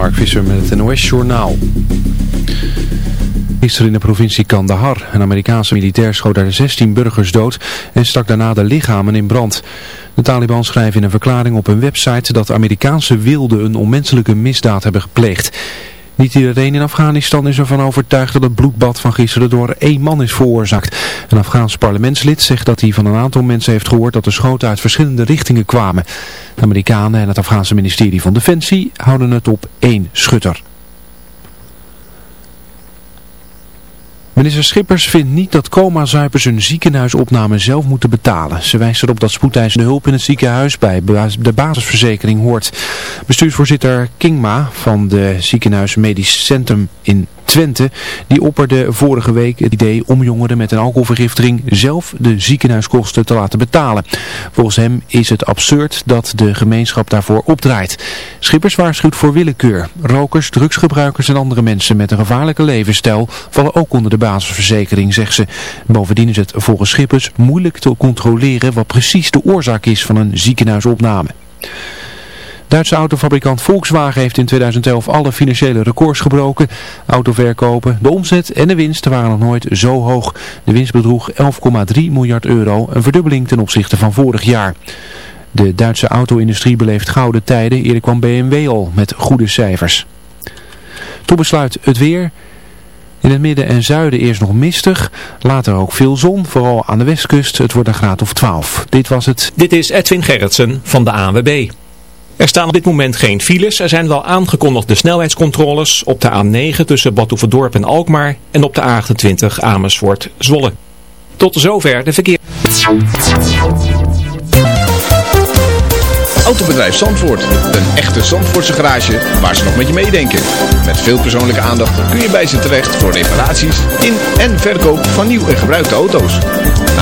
Mark Visser met het NOS Journaal. Gisteren in de provincie Kandahar. Een Amerikaanse militair schoot daar 16 burgers dood en stak daarna de lichamen in brand. De Taliban schrijven in een verklaring op hun website dat Amerikaanse wilden een onmenselijke misdaad hebben gepleegd. Niet iedereen in Afghanistan is ervan overtuigd dat het bloedbad van gisteren door één man is veroorzaakt. Een Afghaans parlementslid zegt dat hij van een aantal mensen heeft gehoord dat de schoten uit verschillende richtingen kwamen. De Amerikanen en het Afghaanse ministerie van Defensie houden het op één schutter. Minister Schippers vindt niet dat coma-zuipers hun ziekenhuisopname zelf moeten betalen. Ze wijst erop dat spoedeisende hulp in het ziekenhuis bij de basisverzekering hoort. Bestuursvoorzitter Kingma van de ziekenhuis Medisch Centrum in Twente, die opperde vorige week het idee om jongeren met een alcoholvergiftiging zelf de ziekenhuiskosten te laten betalen. Volgens hem is het absurd dat de gemeenschap daarvoor opdraait. Schippers waarschuwt voor willekeur. Rokers, drugsgebruikers en andere mensen met een gevaarlijke levensstijl vallen ook onder de basisverzekering, zegt ze. Bovendien is het volgens Schippers moeilijk te controleren wat precies de oorzaak is van een ziekenhuisopname. Duitse autofabrikant Volkswagen heeft in 2011 alle financiële records gebroken. Autoverkopen, de omzet en de winst waren nog nooit zo hoog. De winst bedroeg 11,3 miljard euro, een verdubbeling ten opzichte van vorig jaar. De Duitse auto-industrie beleeft gouden tijden. Eerder kwam BMW al met goede cijfers. Tot besluit het weer. In het midden en zuiden eerst nog mistig, later ook veel zon, vooral aan de westkust. Het wordt een graad of 12. Dit was het. Dit is Edwin Gerritsen van de ANWB. Er staan op dit moment geen files. Er zijn wel aangekondigde snelheidscontroles op de A9 tussen Badhoevedorp en Alkmaar en op de A28 Amersfoort-Zwolle. Tot zover de verkeer. Autobedrijf Zandvoort. Een echte Zandvoortse garage waar ze nog met je meedenken. Met veel persoonlijke aandacht kun je bij ze terecht voor reparaties in en verkoop van nieuw en gebruikte auto's.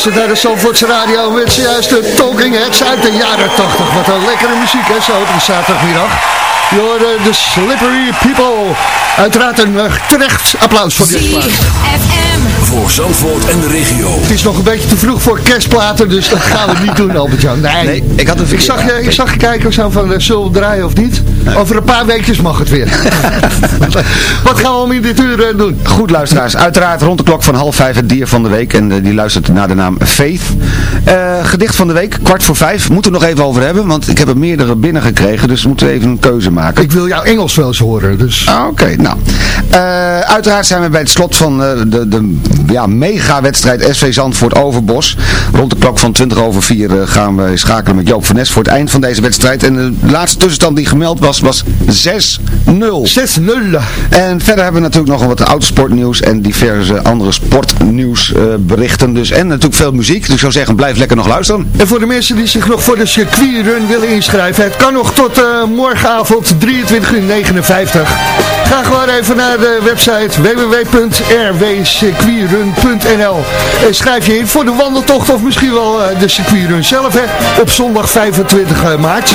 Je luistert naar de Zandvoortse Radio met zojuist de Talking Heads uit de jaren 80. Wat een lekkere muziek, hè, zo op de zaterdagmiddag. Je hoorde de Slippery People. Uiteraard een uh, terecht applaus voor dit plaat. FM. Voor Zandvoort en de regio. Het is nog een beetje te vroeg voor kerstplaten, dus dat gaan we niet doen, Albert-Jan. Nee, Nee, ik had een ik zag, je, ik zag je kijken zo van, uh, zullen we draaien of niet? Over een paar weekjes mag het weer. Wat gaan we om in dit uur uh, doen? Goed luisteraars, uiteraard rond de klok van half vijf het dier van de week. En uh, die luistert naar de naam Faith. Uh, gedicht van de week, kwart voor vijf. Moeten we nog even over hebben, want ik heb er meerdere binnengekregen. Dus we moeten even een keuze maken. Ik wil jouw Engels wel eens horen, dus... Ah, Oké, okay, nou. uiteraard zijn we bij het slot van de, de ja, mega-wedstrijd SV Zandvoort Overbos. Rond de klok van 20 over 4 gaan we schakelen met Joop van Nes voor het eind van deze wedstrijd. En de laatste tussenstand die gemeld was, was 6-0. 6-0. En verder hebben we natuurlijk nog wat autosportnieuws en diverse andere sportnieuws uh, berichten. Dus, en natuurlijk veel muziek. Dus ik zou zeggen, blijf lekker nog luisteren. En voor de mensen die zich nog voor de circuitrun willen inschrijven, het kan nog tot uh, morgenavond 23 uur 59. Ga gewoon even naar de website www.rwcircuitrun.nl en schrijf je in voor de wandeltocht of misschien wel uh, de circuitrun zelf hè, op zondag 25 maart.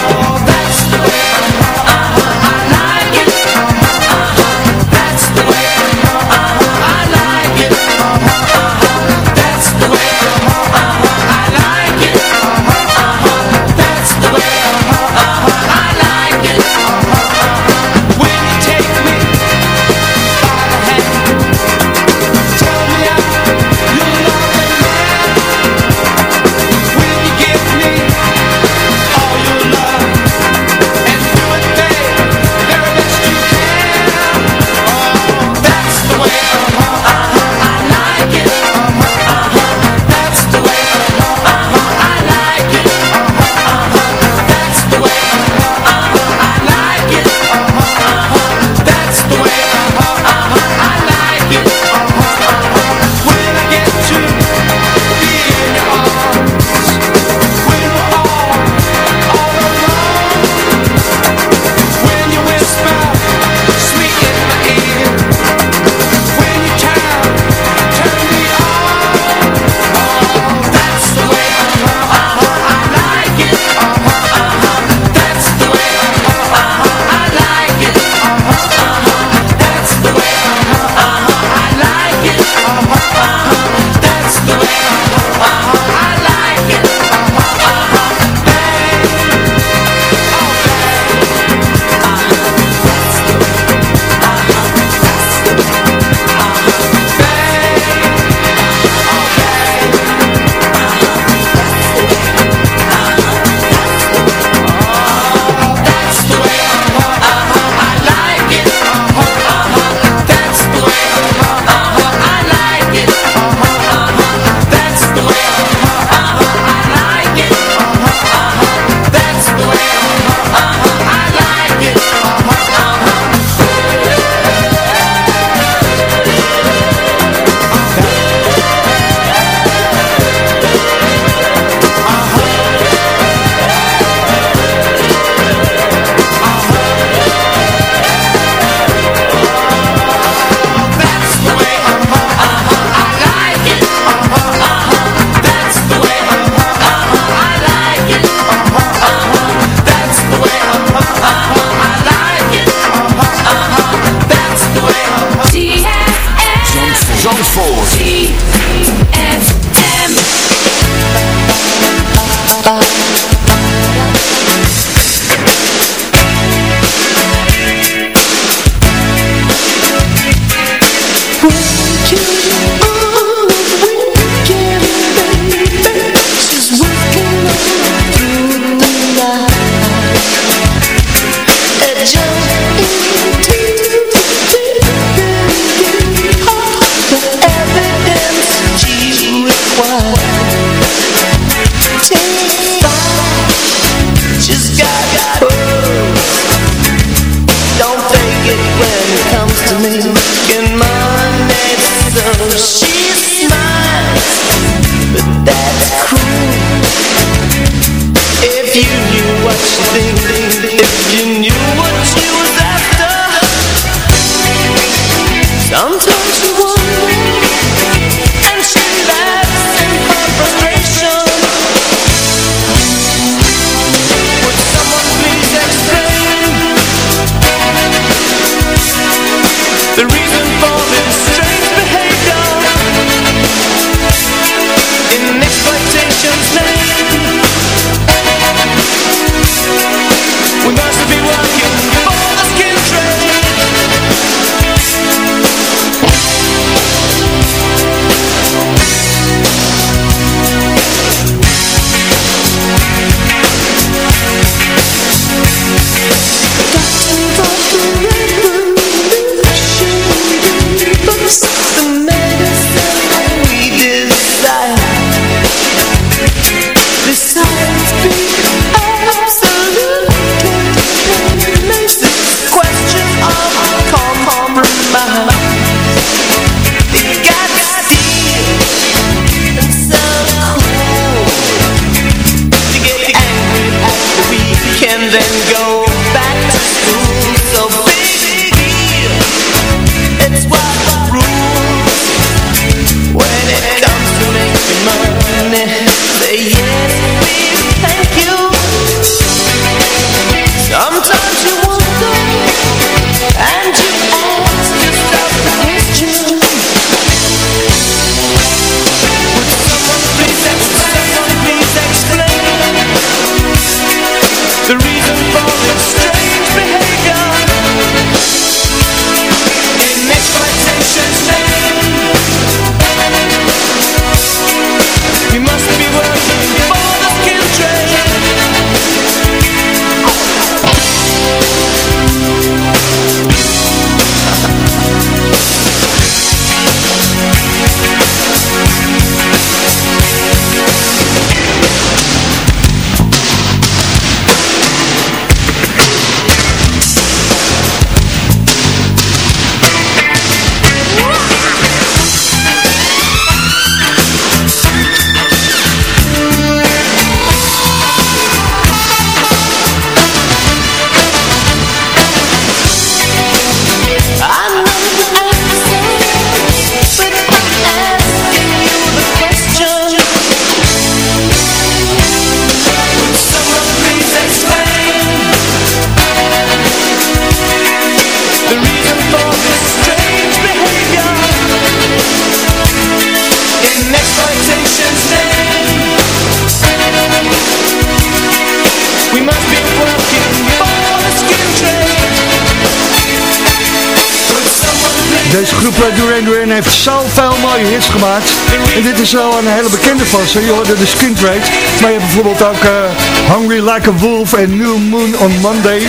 En dit is wel een hele bekende van ze. Je hoorde de Skin Trade. Maar je hebt bijvoorbeeld ook eh, Hungry Like a Wolf en New Moon on Monday.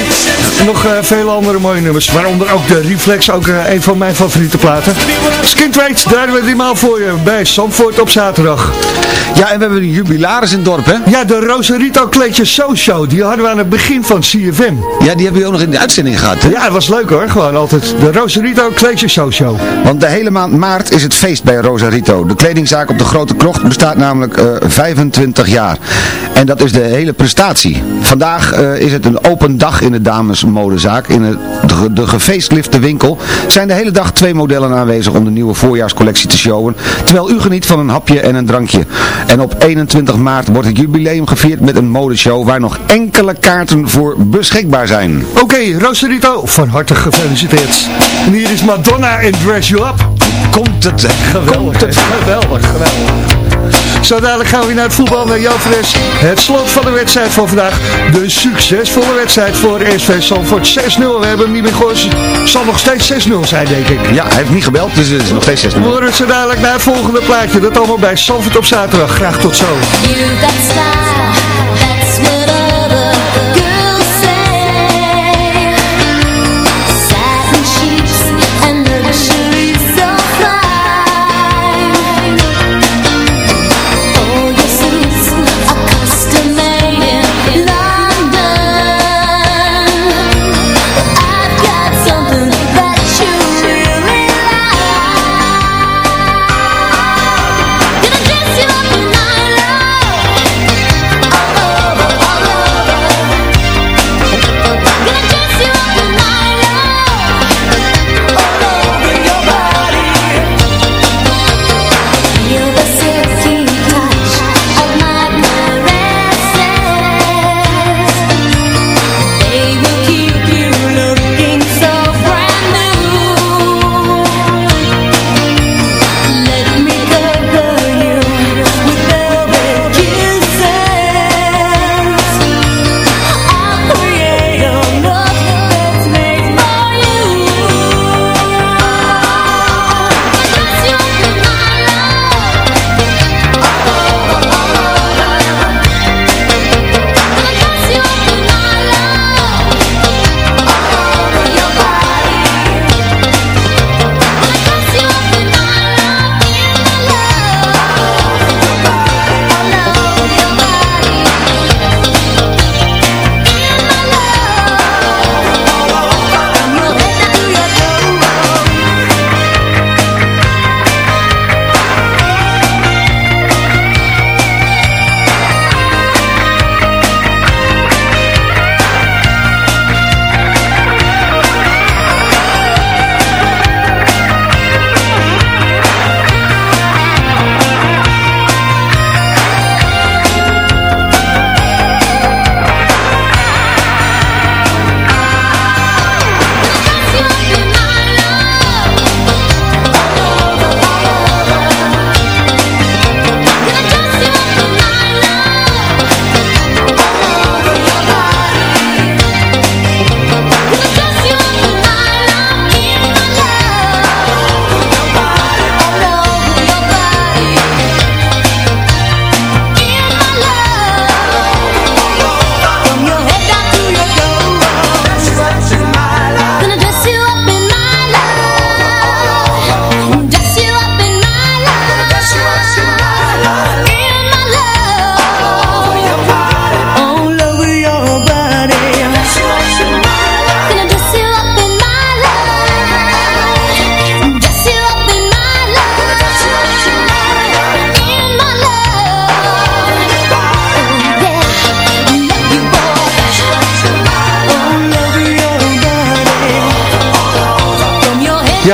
En nog eh, vele andere mooie nummers. Waaronder ook de Reflex, ook eh, een van mijn favoriete platen. Skin Trade draaien we ditmaal voor je bij Zandvoort op zaterdag. Ja, en we hebben een jubilaris in het dorp, hè? Ja, de Rosarito Kleedje So Show. Die hadden we aan het begin van CFM. Ja, die hebben we ook nog in de uitzending gehad, hè? Ja, dat was leuk hoor. Gewoon altijd. De Rosarito Kleedje So Show. Want de hele maand maart is het feest bij Rosarito. De kledingzaak op de Grote Krocht bestaat namelijk eh, 25 jaar. En dat is de hele prestatie. Vandaag eh, is het een open dag in de damesmodezaak. In het, de, de winkel zijn de hele dag twee modellen aanwezig om de nieuwe voorjaarscollectie te showen. Terwijl u geniet van een hapje en een drankje. En op 21 maart wordt het jubileum gevierd met een modeshow waar nog enkele kaarten voor beschikbaar zijn. Oké, Rosarito, van harte gefeliciteerd. En hier is Madonna en Dress You Up. Komt het, Geweldig, komt het. geweldig, geweldig. Zo dadelijk gaan we weer naar het voetbal naar Jan Fres. Het slot van de wedstrijd van vandaag. De succesvolle wedstrijd voor SV Zandvoort 6-0. We hebben hem niet meer gehoord. Het zal nog steeds 6-0 zijn, denk ik. Ja, hij heeft niet gebeld, dus het is nog steeds 6 We horen het zo dadelijk naar het volgende plaatje. Dat allemaal bij Zandvoort op zaterdag. Graag tot zo.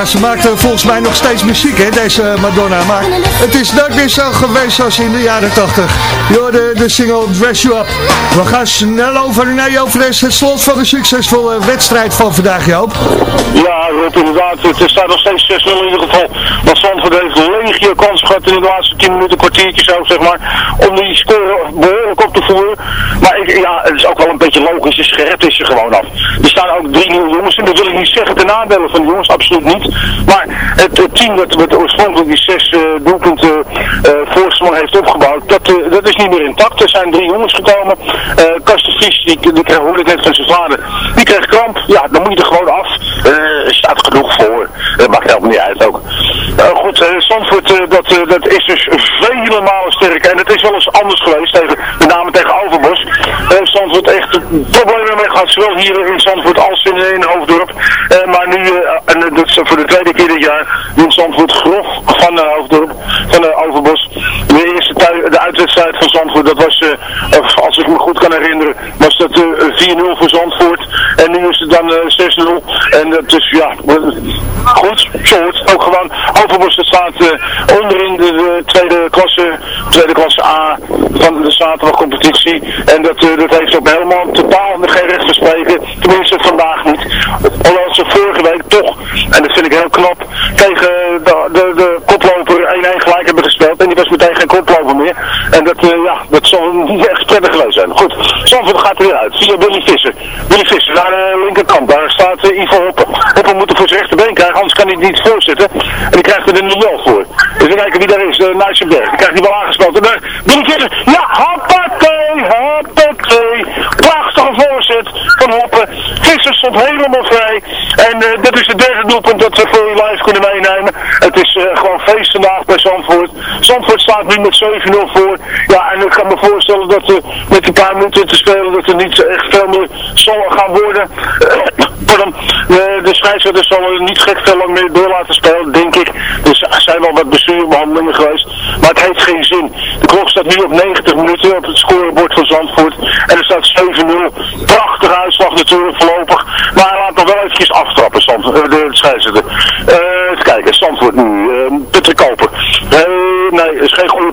Ze maakt volgens mij nog steeds muziek, hè, deze Madonna. Maar het is nooit meer zo geweest zoals in de jaren 80. Je de, de single Dress You Up. We gaan snel over naar Joop Fres, het slot van de succesvolle wedstrijd van vandaag, Joop. Ja, inderdaad. Het staat nog steeds 6-0 in ieder geval. Want Zandvoort heeft legio kans gehad in de laatste 10 minuten, kwartiertje zo, zeg maar. Om die score behoorlijk op te voeren. Maar ja, het is ook wel een beetje logisch. Je scherpt is er gewoon af. Er staan ook drie nieuwe jongens en dat wil ik niet zeggen ten nadele van de jongens, absoluut niet. Maar het, team dat, wat oorspronkelijk die zes eh, doelpunten eh voorsprong heeft opgebouwd, dat, eh, dat is niet meer intact. Er zijn drie jongens gekomen. Karsten Vries, die, die kreeg, hoorde ik net van zijn vader, die kreeg kramp. Ja, dan moet je er gewoon af. Er staat genoeg voor. Dat maakt helemaal niet uit ook. Eh, goed, Zandvoort, dat, dat is dus vele malen sterker. En het is wel eens anders geweest, tegen, met name tegen Overbos. Eh Zandvoort echt problemen mee gehad, zowel hier in Zandvoort als in, in Hoofddorp. Eh, maar nu, eh, en dat is voor de tweede keer dit jaar, wint Zandvoort grof van Hoofddorp, van Overbos. De eerste de uitwedstrijd van Zandvoort, dat was, eh, eh, als ik me goed kan herinneren, was dat eh, 4-0 voor Zandvoort. En nu is het dan eh, 6-0. En dat is, ja, goed, soort. Ook gewoon, Overbos staat eh, onderin de, de tweede klasse, tweede klasse A van de zaterdagcompetitie. En dat, eh, dat heeft ook helemaal totaal geen recht te spreken. Tenminste vandaag niet. Hoewel ze vorige week toch, en dat vind ik heel knap, tegen de, de, de koploper 1-1 gelijk hebben gespeeld. En die was meteen geen koploper meer. En dat, eh, ja, dat zal niet echt geweest zijn. Goed, Zandvoort gaat er weer uit. Via Willy Visser. Willy Visser, naar de linkerkant. Daar staat uh, Ivo Hoppen. Hoppen moet er voor zijn rechterbeen krijgen, anders kan hij niet voorzitten. En die krijgt er een duel voor. Dus we kijken wie daar is. Uh, Nijsenberg. Die krijgt die wel aangesloten. Daar, Willy Visser. Ja, hoppakee, hoppakee. Prachtige voorzet van Hoppen. Visser stond helemaal vrij. En uh, dat is doelpunt dat we voor je live kunnen meenemen. Het is uh, gewoon feest vandaag bij Zandvoort. Zandvoort staat nu met 7-0 voor. Ja, en ik kan me voorstellen dat uh, met een paar minuten te spelen dat er niet echt veel meer zal gaan worden. Pardon, de, scheidsrechter zal er niet gek veel lang meer door laten spelen, denk ik. Dus er zijn wel wat bestuurbehandelingen geweest. Maar het heeft geen zin. De klok staat nu op 90 minuten op het scorebord van Zandvoort. En er staat 7-0. Prachtige uitslag natuurlijk voorlopig. Maar hij laat nog wel eventjes aftrappen, Zandvoort, de scheidsrechter. Uh, even kijken, Zandvoort nu. Uh, Patrick Koper. Nee, is geen goede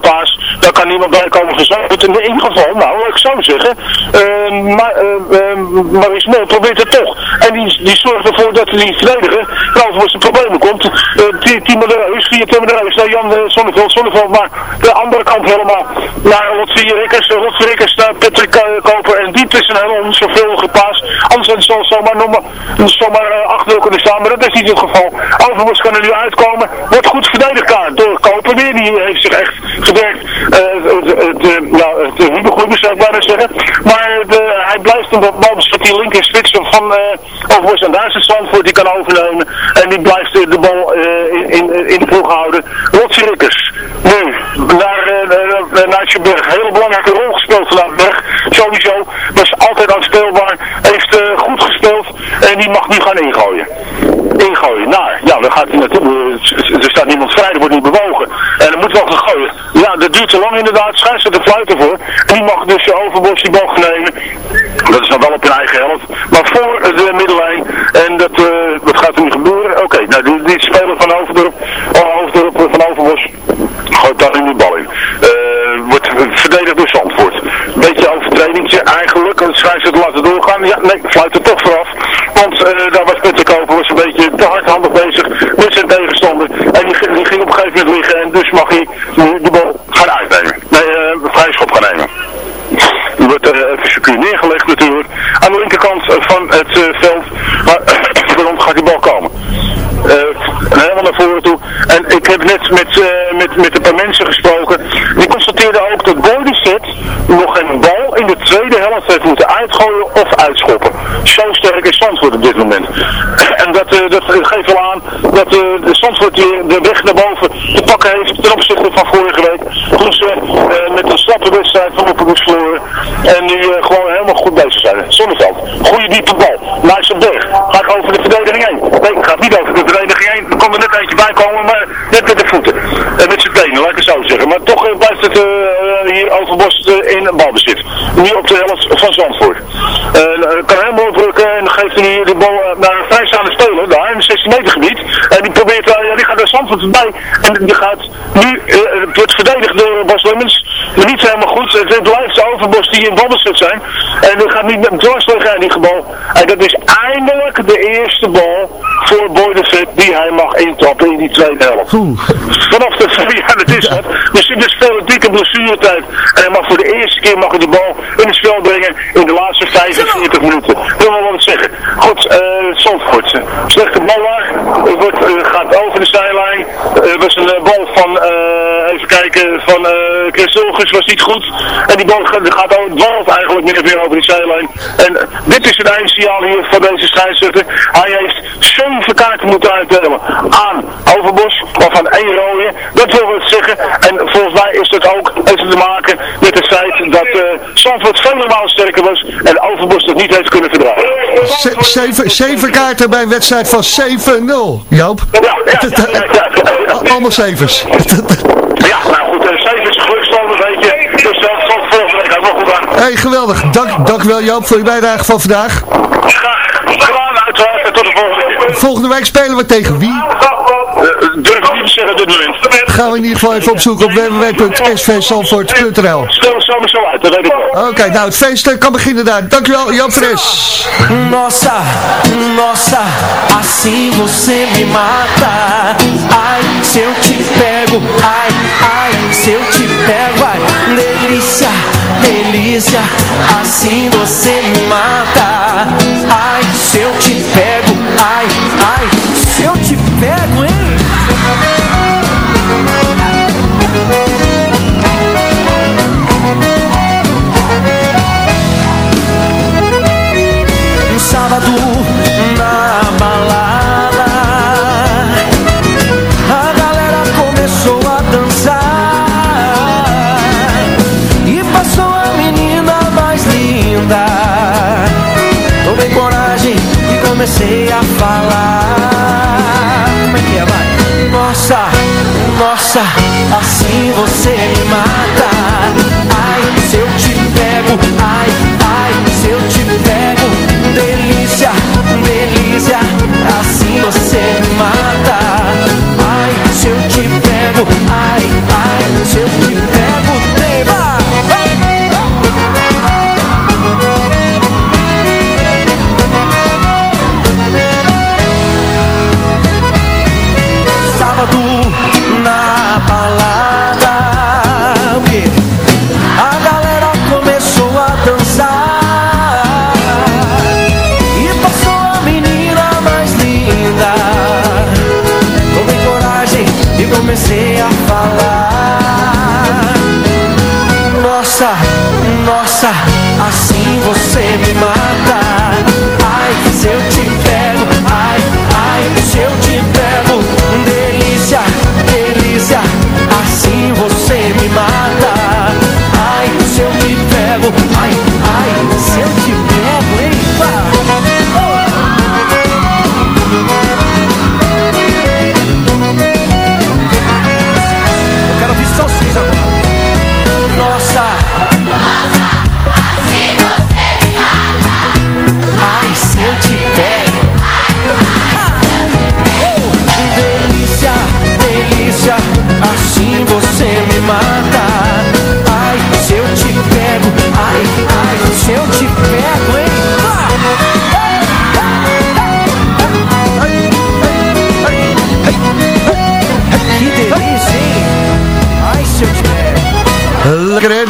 kan niemand bij komen Zandvoort. In ieder geval, nou, ik zo zeggen. Uh, maar uh, Maurice Mol probeert het toch. En die, die zorgt ervoor dat die verdediger nou voor zijn problemen komt. Uh, Timo de Reus, via Timo de Reus, Jan Zonneveld, Zonneveld, maar de andere kant helemaal naar Rotvier Rikkers, Rotvier Rikkers, naar Patrick Koper. En diep is een hele onzorgvuldige paas. Anders zal zomaar, noemen, zomaar achter kunnen staan, maar dat is niet het geval. Overmars kan er nu uitkomen. Wordt goed verdedigd daar door Koper weer. Die heeft zich echt gewerkt. Uh, nou, de Hubbegoed zou ik bijna zeggen. Maar de, hij blijft een bal dat die linker spits van uh, Overmars en daar is Zandvoort die kan overnemen. En die blijft de bal uh, in, in de ploeg houden. Rotsi Rikkers. Nu, naar, uh, naar Berg. Hele belangrijke rol gespeeld vandaag Berg. Sowieso. Was altijd aanspeelbaar. Heeft goed gespeeld. En die mag nu gaan ingooien. Ingooien. Nou, ja, dan gaat hij naartoe. Er staat niemand vrij. Er wordt niet bewogen. En dan moet wel gaan gooien. Ja, dat duurt te lang inderdaad. Schijnt ze de fluiten voor. Die mag dus Overbos die bal nemen. Dat is dan wel op hun eigen helft. Maar voor de middellijn. En dat, wat gaat er nu gebeuren? Oké, nou die, die speler van Overdorp, Overdorp van Overbos, gooit daar nu die bal in. Uh, wordt verdedigd door Zandvoort. Beetje overtredingje eigenlijk, want schrijft het laten doorgaan. Ja, nee, fluit er toch vooraf. Want daar was Peter Koper was een beetje te hardhandig bezig met zijn tegenstander. En die, die, ging op een gegeven moment liggen en dus mag hij de bal gaan uitnemen. Nee, uh, vrijschop gaan nemen. Die wordt uh, even secuur neergelegd natuurlijk. Aan de linkerkant van het uh, veld. Maar waarom gaat die bal komen? Uh, helemaal naar voren toe. En ik heb net met, uh, met, met een paar mensen gesproken. Die constateerden ook dat Bodicet nog een bal in de tweede helft heeft moeten uitgooien of uitschoppen. Zo sterk is Zandvoort op dit moment. en dat, uh, dat geeft wel aan dat de Zandvoort weer de weg naar boven te pakken heeft ten opzichte van vorige week. Toen ze met een slappe wedstrijd van moest verloren. En nu gewoon helemaal goed bezig zijn. Zonneveld. Goede diepe bal. Op berg. Gaat over de verdediging heen. Nee, gaat niet over de verdediging heen. Er kon er net eentje bij komen, maar net met de voeten. En met zijn benen, laat ik het zo zeggen. Maar toch uh, blijft het hier Overbos uh, in balbezit. Nu op de helft van Zandvoort. kan helemaal oprukken en geeft hij de bal naar een vrijstaande speler. Daar in de 16 meter gebied. En die probeert, eh, ja, die gaat naar Zandvoort voorbij. En die gaat nu, eh, het wordt verdedigd door Bas Lemmens. Maar niet helemaal goed. Het, het blijft Overbos die in balbezit zijn. En die gaat niet met een dwars tegen die bal. En dat is eindelijk de eerste bal voor Boy de Vet die hij mag intrappen in die tweede helft. Vanaf de, ja dat is het. Dus dit is veel dikke blessuretijd. En hij mag voor de eerste keer mag hij de bal in het spel brengen in de laatste 45 minuten. Wil wel wat zeggen. Goed, eh Zandvoort. eh, Slechte bal daar. Het wordt, eh, gaat over de zijlijn. Eh, Het was een eh, bal van, eh, even kijken, van eh Chris was niet goed. En die bal gaat, over, dwarrelt eigenlijk meer over die zijlijn. En eh, dit is het eindsignaal hier van deze scheidsrechter. Hij heeft zeven kaarten moeten uitdelen aan Overbos, waarvan één rode. Dat wil wat zeggen. En volgens mij is dat ook het te maken met het feit dat eh Zandvoort vele malen sterker was en Overbos dat niet heeft kunnen verdragen. ze- zeven, zeven kaarten bij een wedstrijd van 7-0. Joop. Ja, ja. Allemaal zevens. Ja, nou goed, uh, 7 is een gelukstand, weet je. Dus dat valt volgende week ook wel goed aan. Hey, geweldig. Dank, dank wel Joop voor je bijdrage van vandaag. Graag gedaan, uiteraard. En tot de volgende keer. Volgende week spelen we tegen wie? Eh, durf op dit moment. Gaan we in ieder geval even opzoeken op www.svzandvoort.nl Stel het zo maar zo uit, dat weet ik wel. Oké, nou het feest eh, kan beginnen daar. Dankjewel Joop Fres. Nossa, nossa, assim você me mata. Ai, se eu te pego, ai, ai, se eu te pego, ai, delícia, delícia, assim você me mata. Ai, se eu te pego, ai,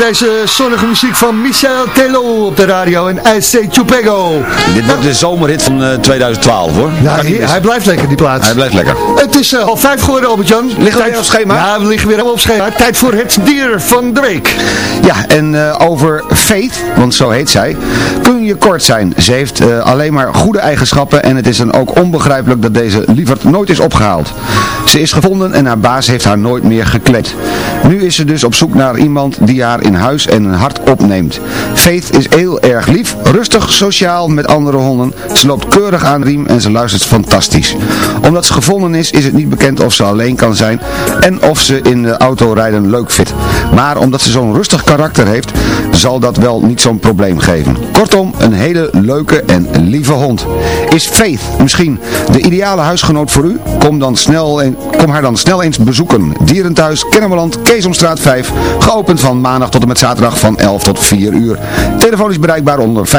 deze zonnige muziek van Michel Tello op de radio en IC Chupego. Dit wordt de zomerhit van eh, 2012 hoor. Ja, Kan niet hij, hij blijft lekker die plaats. Hij blijft lekker. Het is eh, half vijf geworden, Albert-Jan. Liggen we Tijd- weer op schema? Ja, we liggen weer op schema. Tijd voor het dier van de week. Ja, en eh, over Faith, want zo heet zij, kun je kort zijn. Ze heeft eh, alleen maar goede eigenschappen en het is dan ook onbegrijpelijk dat deze lieverd nooit is opgehaald. Ze is gevonden en haar baas heeft haar nooit meer gekleed. Nu is ze dus op zoek naar iemand die haar in huis en een hart opneemt. Faith is heel erg lief, rustig, sociaal met andere honden. Ze loopt keurig aan de riem en ze luistert fantastisch. Omdat ze gevonden is, is het niet bekend of ze alleen kan zijn en of ze in de auto rijden leuk vindt. Maar omdat ze zo'n rustig karakter heeft, zal dat wel niet zo'n probleem geven. Kortom, een hele leuke en lieve hond. Is Faith misschien de ideale huisgenoot voor u? Kom, dan snel een, kom haar dan snel eens bezoeken. Dierenthuis, Kennemerland, Keesomstraat 5. Geopend van maandag tot en met zaterdag van 11 tot 4 uur. Telefoon is bereikbaar onder 5713888.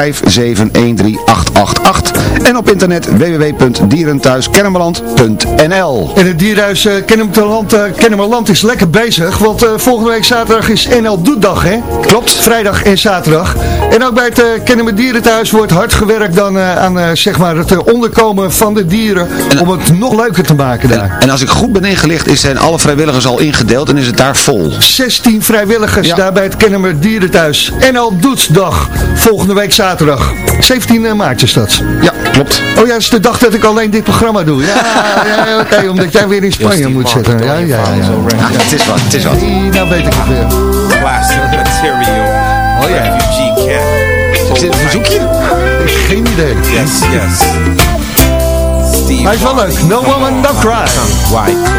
En op internet www.dierenthuiskennemerland.nl En het dierhuis uh, Kennemerland, uh, Kennemerland is lekker bezig, want uh, volgende week zaterdag is NL Doetdag, hè? Klopt. Vrijdag en zaterdag. En ook bij het uh, Kennemer Dierenthuis wordt hard gewerkt dan aan zeg maar het onderkomen van de dieren, En- om het nog leuker te maken daar. En als ik goed ben ingelicht, is zijn alle vrijwilligers al ingedeeld en is het daar vol. 16 vrijwilligers Ja. daar bij het Kennemer Dierenthuis. NL Doetsdag, volgende week zaterdag. 17 maart is dat. Ja, klopt. Oh ja, is de dag dat ik alleen dit programma doe. Ja, ja oké, omdat jij weer in Spanje moet zitten. Ja, ja, ja. Ja, het is wat, het is wat. Nou weet ik het weer. Plastic material. Oh ja. Refugee camp. Is dit een verzoekje? Geen idee. Yes, yes. Steve Hij is wel leuk. No woman, no cry. White.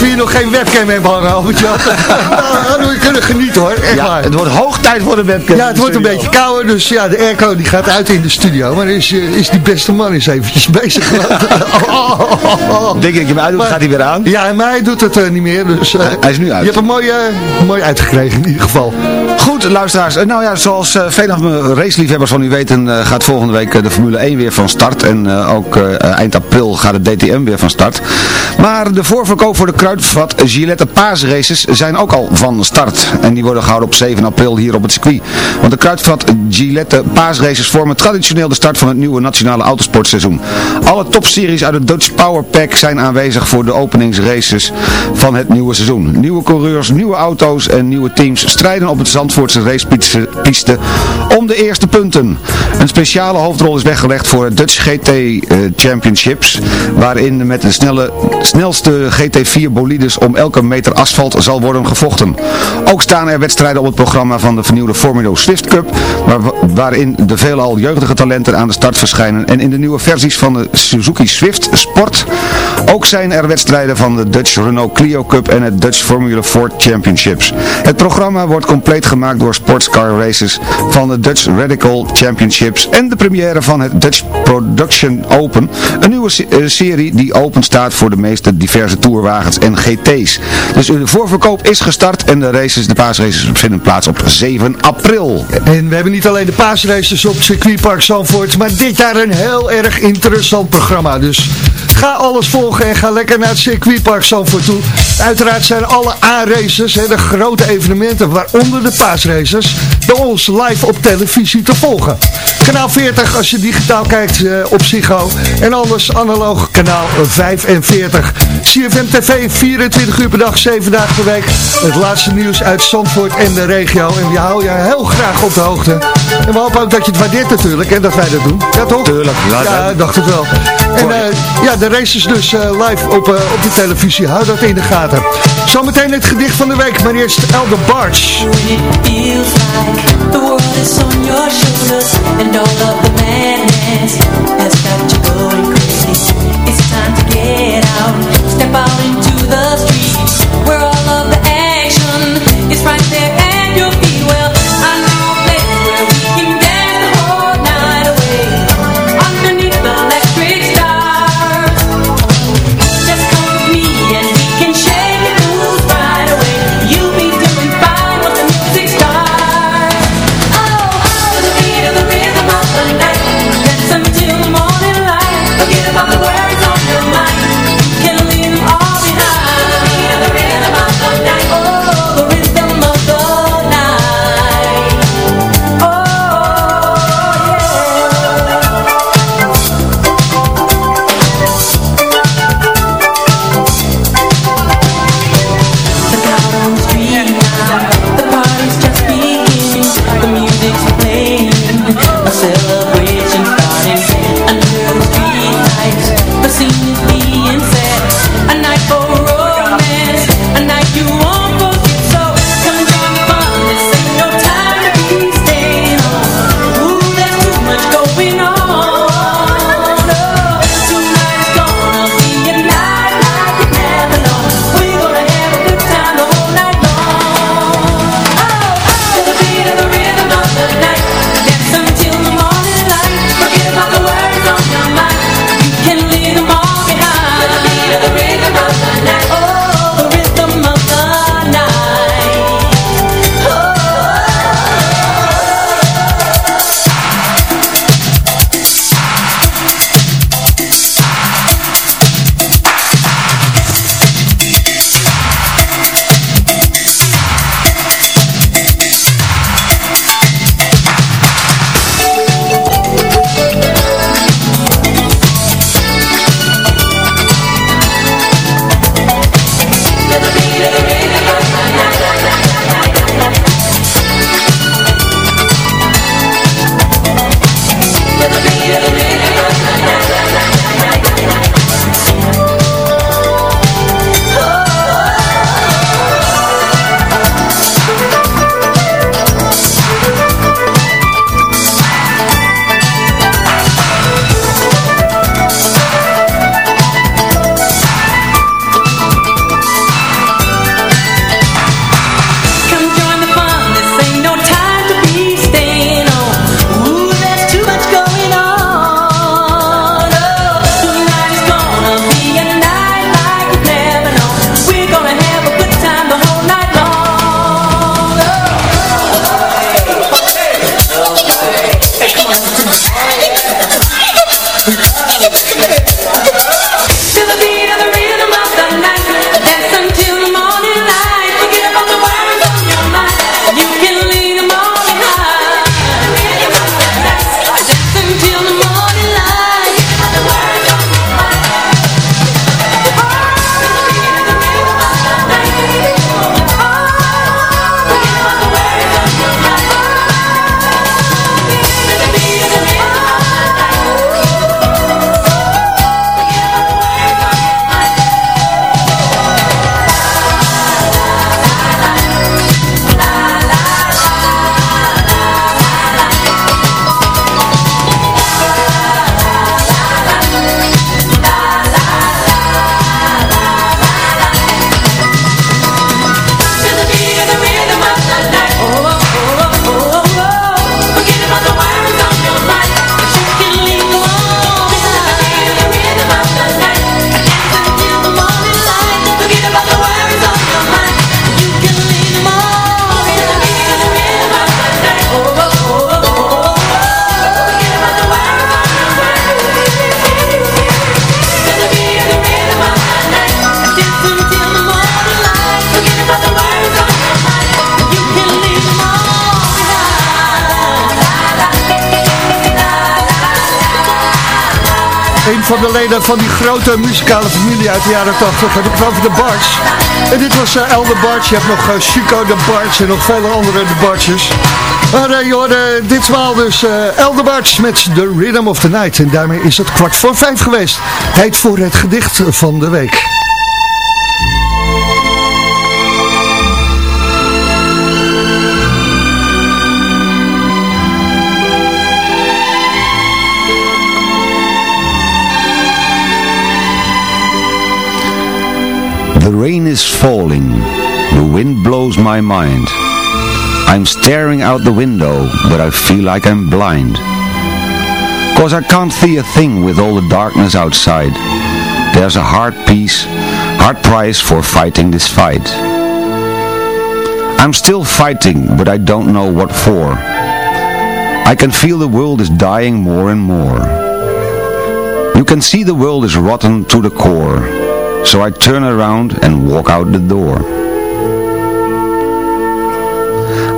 we hier nog geen webcam hebben hangen, Albertje. Hadden we kunnen genieten hoor, ja. Het wordt hoog tijd voor de webcam. Ja, het wordt een beetje kouder, dus ja, de airco die gaat uit in de studio. Maar is, eh, is die beste man eens eventjes bezig. Denk ik, je hem uitdoet, gaat hij weer aan? Ja, en mij doet het eh, niet meer, dus... Eh, hij is nu uit. Je hebt hem mooi, mooi uitgekregen in ieder geval. Goed, luisteraars. Eh, nou ja, zoals uh, vele raceliefhebbers van u weten, eh, gaat volgende week de Formule 1 weer van start. En ook eind april gaat het DTM weer van start. Maar de voorverkoop voor de Kruidvat Gillette Paasraces zijn ook al van start. En die worden gehouden op 7 april hier op het circuit. Want de Kruidvat Gillette Paasraces vormen traditioneel de start van het nieuwe nationale autosportseizoen. Alle topseries uit het Dutch Power Pack zijn aanwezig voor de openingsraces van het nieuwe seizoen. Nieuwe coureurs, nieuwe auto's en nieuwe teams strijden op het zand Zandvoortse racepiste om de eerste punten. Een speciale hoofdrol is weggelegd voor het Dutch GT eh, Championships, waarin met de snelle, snelste GT4 bolides om elke meter asfalt zal worden gevochten. Ook staan er wedstrijden op het programma van de vernieuwde Formula Swift Cup, waar, waarin de veelal jeugdige talenten aan de start verschijnen en in de nieuwe versies van de Suzuki Swift Sport. Ook zijn er wedstrijden van de Dutch Renault Clio Cup en het Dutch Formula Ford Championships. Het programma wordt compleet gemaakt door sportscar races van de Dutch Radical Championships en de première van het Dutch Production Open, een nieuwe eh, serie die open staat voor de meeste diverse tourwagens en GT's. Dus de voorverkoop is gestart en de races, de paasraces vinden plaats op 7 april. En we hebben niet alleen de paasraces op circuitpark Zandvoort, maar dit jaar een heel erg interessant programma. Dus ga alles volgen en ga lekker naar het circuitpark Zandvoort toe. Uiteraard zijn alle A-races, de grote evenementen, waaronder de paasraces, bij ons live op televisie te volgen. Kanaal 40 als je digitaal kijkt eh, op Ziggo. En anders analoog kanaal 45. CFM TV 24 uur per dag, 7 dagen per week. Het laatste nieuws uit Zandvoort en de regio. En we houden je heel graag op de hoogte. En we hopen ook dat je het waardeert natuurlijk en dat wij dat doen. Ja toch? Tuurlijk. Ja, Ja, dacht ik wel. En eh, ja, de races dus eh, live op, eh, op de televisie. Hou dat in de gaten. Zometeen het gedicht van de week, maar eerst Elder Barge. Van de leden van die grote muzikale familie uit de jaren 80. Heb ik het over de Barts. En dit was uh, Elder Barts. Je hebt nog uh, Chico de Barts en nog vele andere de Bartsjes. Maar uh, joh, ditmaal dus uh, Elder Barts met The Rhythm of the Night. En daarmee is het kwart voor vijf geweest. Tijd voor het gedicht van de week. Is falling, the wind blows my mind. I'm staring out the window, but I feel like I'm blind. Cause I can't see a thing with all the darkness outside. There's a hard piece, hard price for fighting this fight. I'm still fighting, but I don't know what for. I can feel the world is dying more and more. You can see the world is rotten to the core. So I turn around and walk out the door.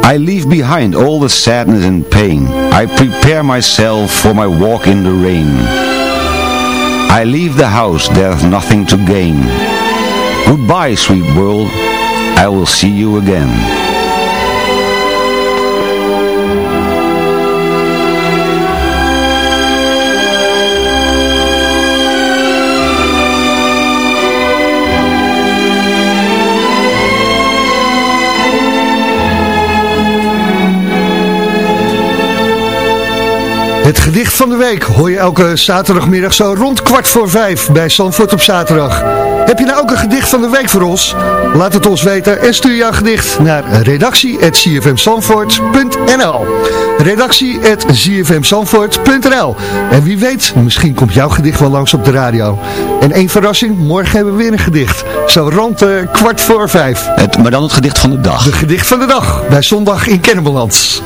I leave behind all the sadness and pain. I prepare myself for my walk in the rain. I leave the house, there's nothing to gain. Goodbye, sweet world, I will see you again. Week hoor je elke zaterdagmiddag zo rond kwart voor vijf bij Zandvoort op zaterdag. Heb je nou ook een gedicht van de week voor ons? Laat het ons weten en stuur jouw gedicht naar redactie.cfmzandvoort.nl redactie.cfmzandvoort.nl En wie weet, misschien komt jouw gedicht wel langs op de radio. En één verrassing, morgen hebben we weer een gedicht. Zo rond uh, kwart voor vijf. Het, maar dan het gedicht van de dag. De gedicht van de dag, bij Zondag in Kennemerland.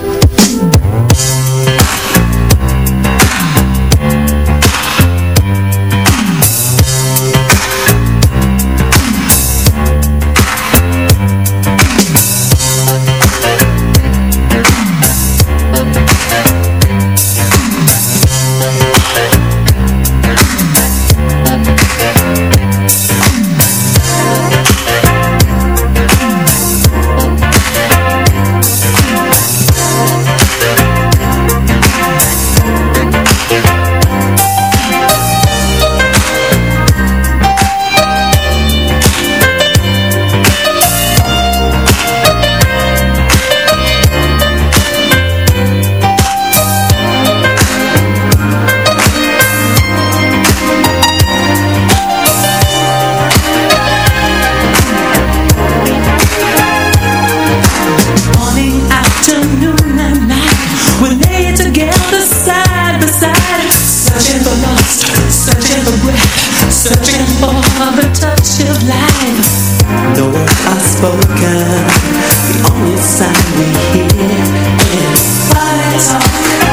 Searching for the touch of life No words are spoken The only sound we hear is silence.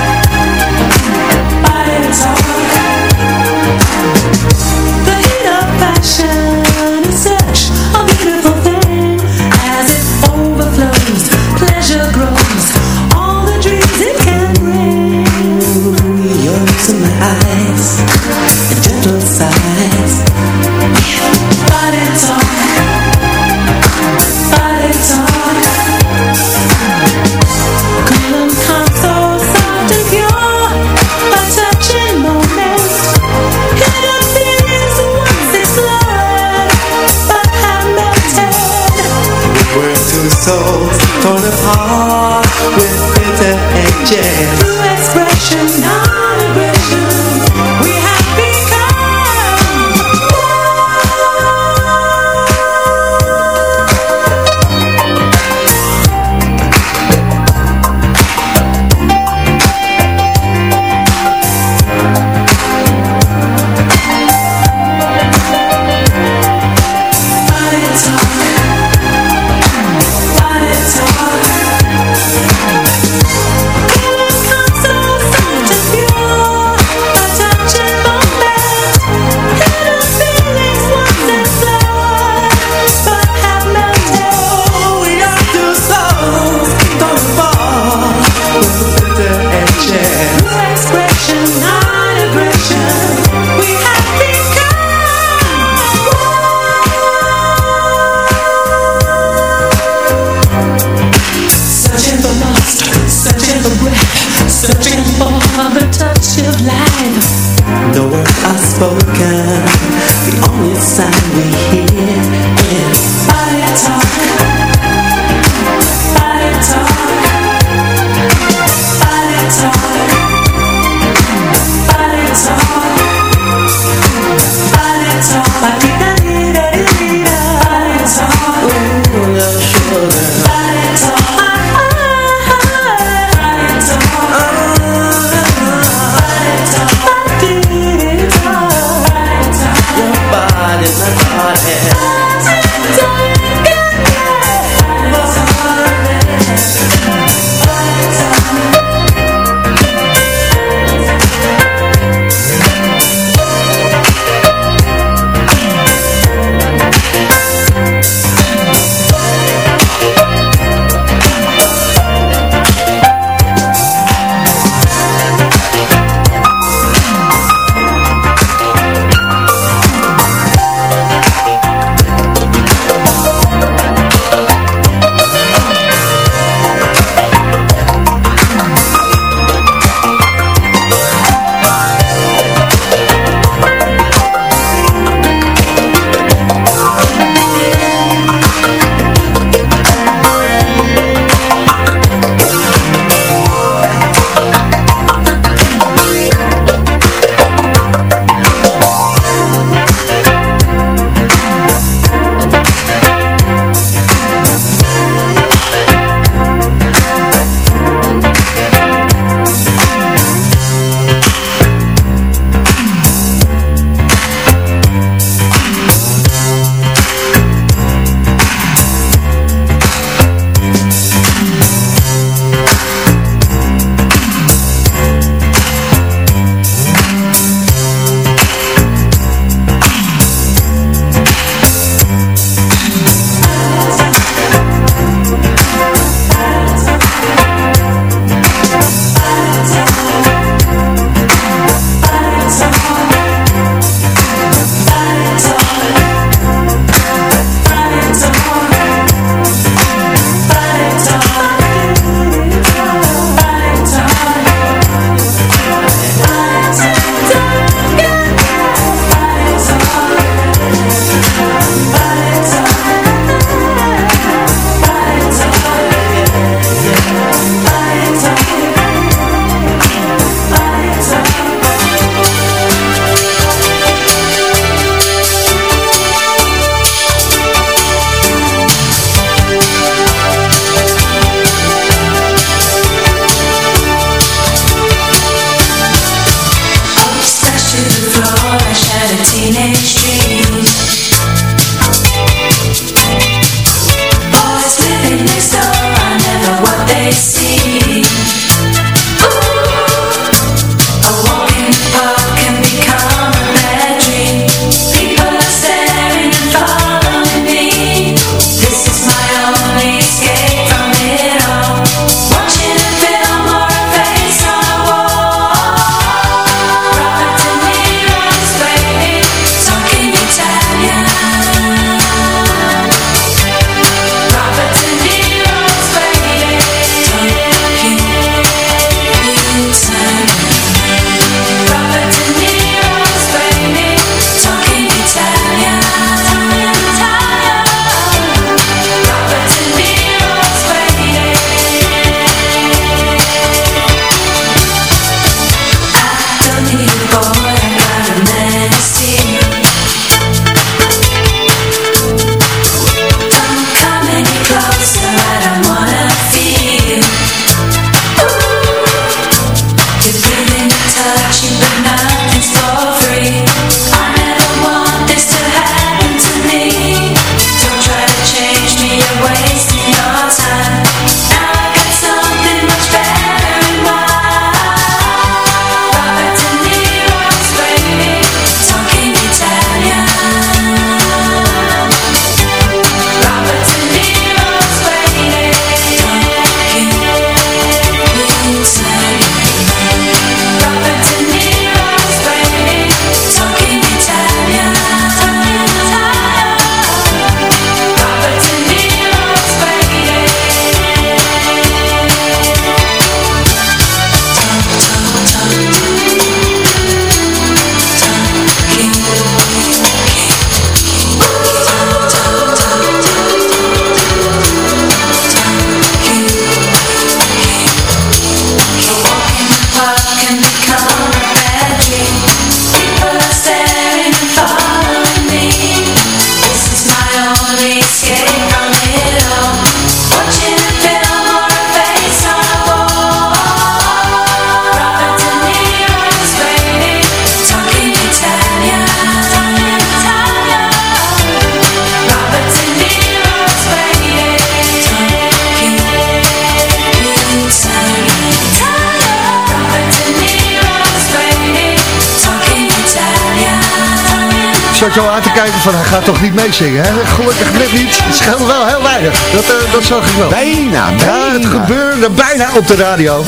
Zat al aan te kijken van hij gaat toch niet meezingen. Hè? Gelukkig net niet. Het scheelt wel heel weinig. Dat, uh, dat zag ik wel. Bijna, bijna. Ja, het gebeurde bijna op de radio.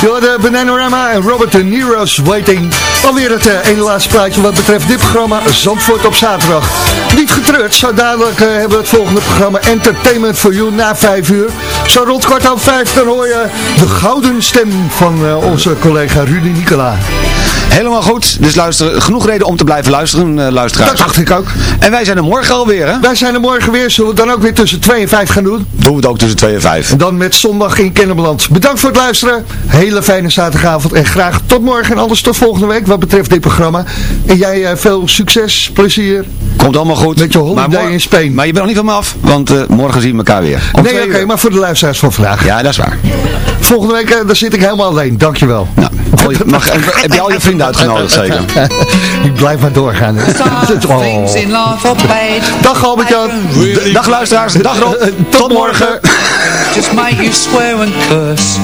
Je hoorde Bananarama en Robert De Niro's Waiting. Alweer het uh, ene laatste plaatje wat betreft dit programma Zandvoort op zaterdag. Niet getreurd, zo dadelijk uh, hebben we het volgende programma Entertainment for You na vijf uur. Zo rond kwart over vijf dan hoor je de gouden stem van onze collega Rudy Nicola. Helemaal goed. Dus luister, genoeg reden om te blijven luisteren, uh, luisteraars. Dat dacht ik ook. En wij zijn er morgen alweer, hè? Wij zijn er morgen weer. Zullen we dan ook weer tussen 2 en 5 gaan doen? Doen we het ook tussen 2 en 5. En dan met zondag in Kennemerland. Bedankt voor het luisteren. Hele fijne zaterdagavond. En graag tot morgen en alles tot volgende week wat betreft dit programma. En jij uh, veel succes, plezier. Komt allemaal goed. Met je holiday in Spanje. Maar je bent nog niet van me af, want uh, morgen zien we elkaar weer. Om nee, oké, okay, maar voor de luisteraars van vandaag. Ja, dat is waar. Volgende week dan zit ik helemaal alleen. Dankjewel. Nou, je, mag, heb je al je vrienden uitgenodigd zeker? ik blijf maar doorgaan. oh. Dag Albert-Jan. Dag luisteraars. Dag Rob. Tot morgen. Just make you swear and curse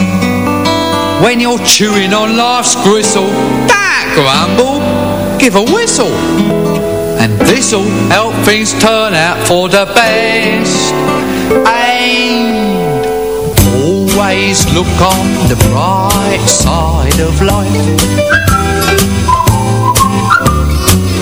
When you're chewing on life's gristle That grumble Give a whistle And this'll help things turn out for the best And always look on the bright side of life